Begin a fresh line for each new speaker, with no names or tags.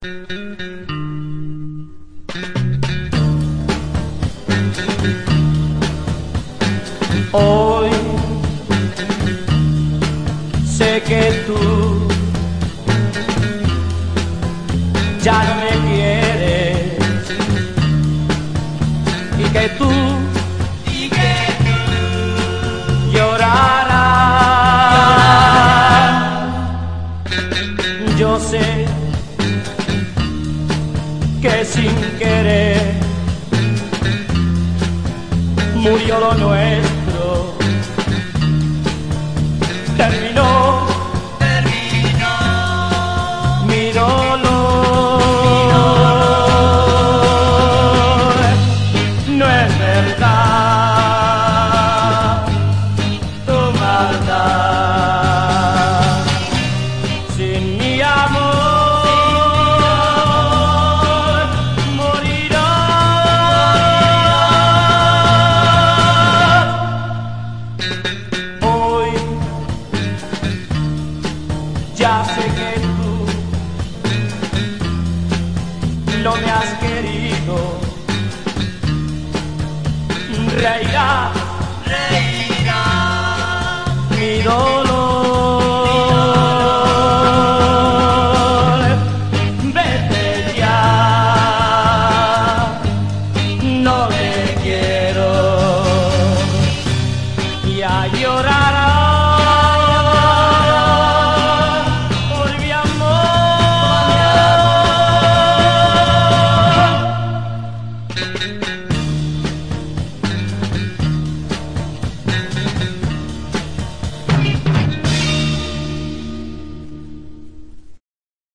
Hoy sé que tú ya no me quieres y que tú
y que tú
llorarás. Yo sé que sin querer murió lo nuestro. Ya sé que tú no me has querido. Reirá